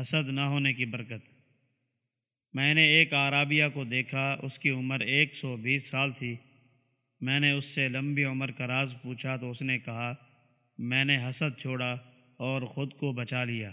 حسد نہ ہونے کی برکت۔ میں نے ایک عرابیہ کو دیکھا، اس کی عمر ایک سو بیس سال تھی۔ میں نے اس سے لمبی عمر کا راز پوچھا تو اس نے کہا، میں نے حسد چھوڑا اور خود کو بچا لیا۔